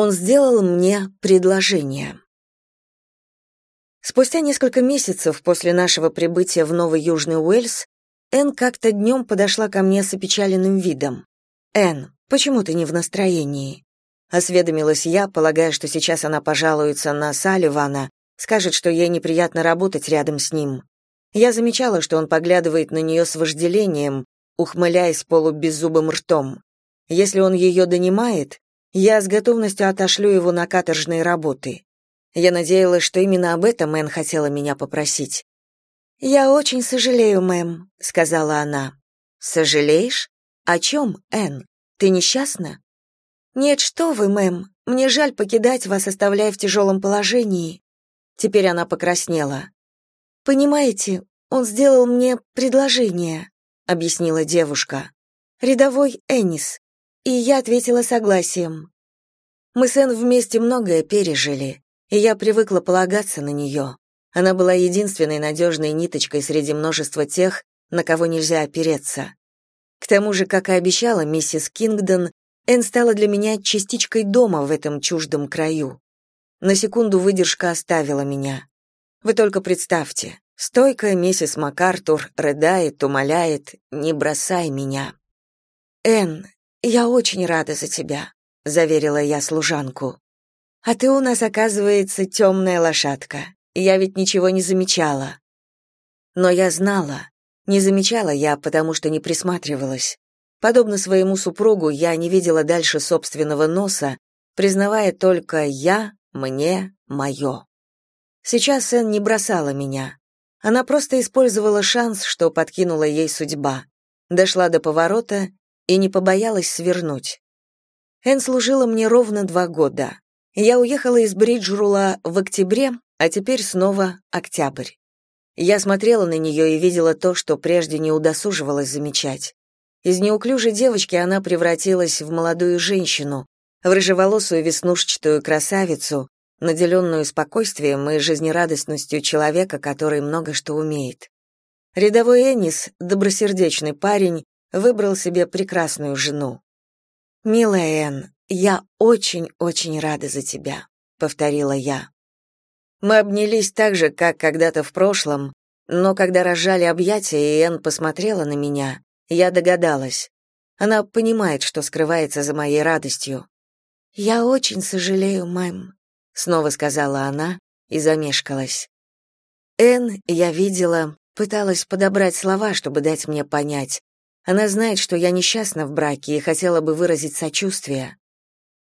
Он сделал мне предложение. Спустя несколько месяцев после нашего прибытия в Новый Южный Уэльс, Энн как-то днем подошла ко мне с опечаленным видом. «Энн, почему ты не в настроении?» Осведомилась я, полагая, что сейчас она пожалуется на Салливана, скажет, что ей неприятно работать рядом с ним. Я замечала, что он поглядывает на нее с вожделением, ухмыляясь полубеззубым ртом. Если он ее донимает, я с готовностью отошлю его на каторжные работы. Я надеялась, что именно об этом Мэн хотела меня попросить. «Я очень сожалею, мэм», — сказала она. «Сожалеешь? О чем, Энн? Ты несчастна?» «Нет, что вы, мэм. Мне жаль покидать вас, оставляя в тяжелом положении». Теперь она покраснела. «Понимаете, он сделал мне предложение», — объяснила девушка. «Рядовой Эннис и я ответила согласием. Мы с Энн вместе многое пережили, и я привыкла полагаться на нее. Она была единственной надежной ниточкой среди множества тех, на кого нельзя опереться. К тому же, как и обещала миссис Кингдон, Энн стала для меня частичкой дома в этом чуждом краю. На секунду выдержка оставила меня. Вы только представьте, стойкая миссис МакАртур рыдает, умоляет «не бросай меня». «Энн, «Я очень рада за тебя», — заверила я служанку. «А ты у нас, оказывается, темная лошадка. Я ведь ничего не замечала». Но я знала. Не замечала я, потому что не присматривалась. Подобно своему супругу, я не видела дальше собственного носа, признавая только «я», «мне», «моё». Сейчас Эн не бросала меня. Она просто использовала шанс, что подкинула ей судьба. Дошла до поворота и не побоялась свернуть. Эн служила мне ровно два года. Я уехала из Бриджрула в октябре, а теперь снова октябрь. Я смотрела на нее и видела то, что прежде не удосуживалась замечать. Из неуклюжей девочки она превратилась в молодую женщину, в рыжеволосую веснушчатую красавицу, наделенную спокойствием и жизнерадостностью человека, который много что умеет. Рядовой Эннис, добросердечный парень, выбрал себе прекрасную жену. «Милая Энн, я очень-очень рада за тебя», — повторила я. Мы обнялись так же, как когда-то в прошлом, но когда разжали объятия, и Энн посмотрела на меня, я догадалась. Она понимает, что скрывается за моей радостью. «Я очень сожалею, мэм», — снова сказала она и замешкалась. Энн, я видела, пыталась подобрать слова, чтобы дать мне понять, она знает, что я несчастна в браке и хотела бы выразить сочувствие.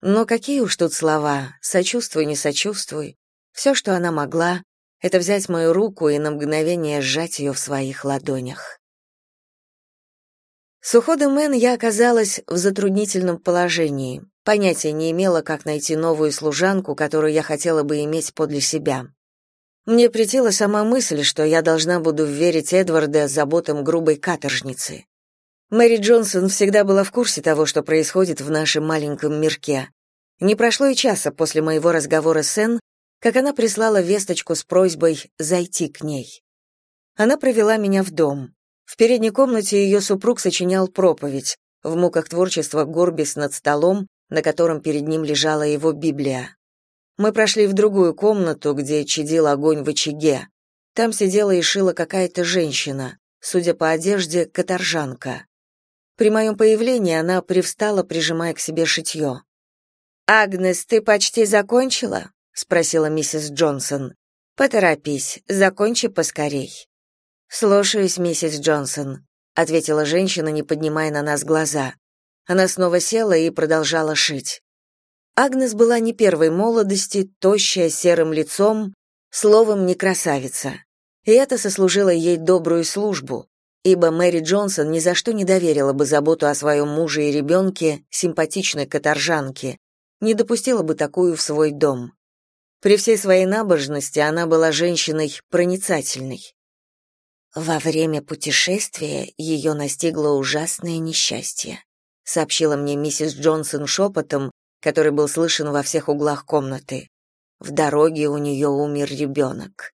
Но какие уж тут слова, сочувствуй, не сочувствуй. Все, что она могла, это взять мою руку и на мгновение сжать ее в своих ладонях. С уходом Мэн я оказалась в затруднительном положении. Понятия не имела, как найти новую служанку, которую я хотела бы иметь подле себя. Мне претела сама мысль, что я должна буду верить Эдварда заботам грубой каторжницы. Мэри Джонсон всегда была в курсе того, что происходит в нашем маленьком мирке. Не прошло и часа после моего разговора с Энн, как она прислала весточку с просьбой зайти к ней. Она провела меня в дом. В передней комнате ее супруг сочинял проповедь, в муках творчества горбис над столом, на котором перед ним лежала его Библия. Мы прошли в другую комнату, где чадил огонь в очаге. Там сидела и шила какая-то женщина, судя по одежде, каторжанка. При моем появлении она привстала, прижимая к себе шитье. «Агнес, ты почти закончила?» — спросила миссис Джонсон. «Поторопись, закончи поскорей». «Слушаюсь, миссис Джонсон», — ответила женщина, не поднимая на нас глаза. Она снова села и продолжала шить. Агнес была не первой молодости, тощая, серым лицом, словом, не красавица. И это сослужило ей добрую службу ибо Мэри Джонсон ни за что не доверила бы заботу о своем муже и ребенке симпатичной каторжанке, не допустила бы такую в свой дом. При всей своей набожности она была женщиной проницательной. Во время путешествия ее настигло ужасное несчастье, сообщила мне миссис Джонсон шепотом, который был слышен во всех углах комнаты. В дороге у нее умер ребенок.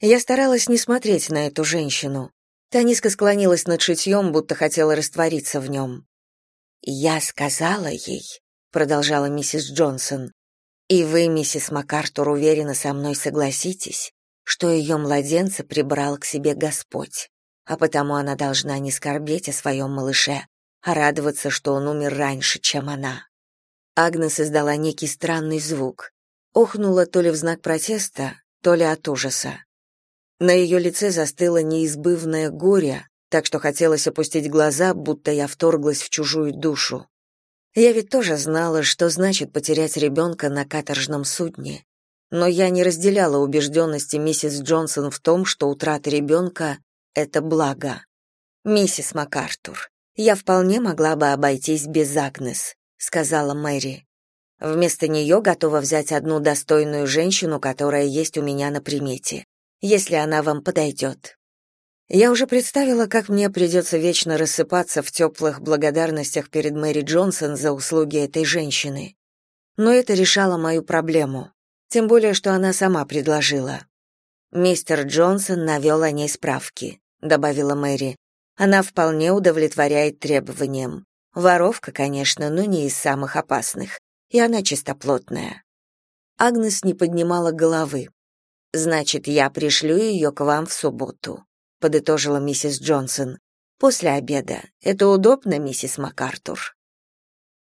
Я старалась не смотреть на эту женщину. Та низко склонилась над шитьем, будто хотела раствориться в нем. «Я сказала ей», — продолжала миссис Джонсон, И вы, миссис МакАртур, уверенно со мной согласитесь, что ее младенца прибрал к себе Господь, а потому она должна не скорбеть о своем малыше, а радоваться, что он умер раньше, чем она. Агнес издала некий странный звук. Охнула то ли в знак протеста, то ли от ужаса. На ее лице застыло неизбывное горе, так что хотелось опустить глаза, будто я вторглась в чужую душу. Я ведь тоже знала, что значит потерять ребенка на каторжном судне. Но я не разделяла убежденности миссис Джонсон в том, что утрата ребенка — это благо. «Миссис МакАртур, я вполне могла бы обойтись без Агнес», — сказала Мэри. «Вместо нее готова взять одну достойную женщину, которая есть у меня на примете, если она вам подойдет». Я уже представила, как мне придется вечно рассыпаться в теплых благодарностях перед Мэри Джонсон за услуги этой женщины. Но это решало мою проблему, тем более что она сама предложила. Мистер Джонсон навел о ней справки, добавила Мэри. Она вполне удовлетворяет требованиям. Воровка, конечно, но не из самых опасных. И она чистоплотная. Агнес не поднимала головы. Значит, я пришлю ее к вам в субботу подытожила миссис Джонсон. После обеда. Это удобно, миссис МакАртур.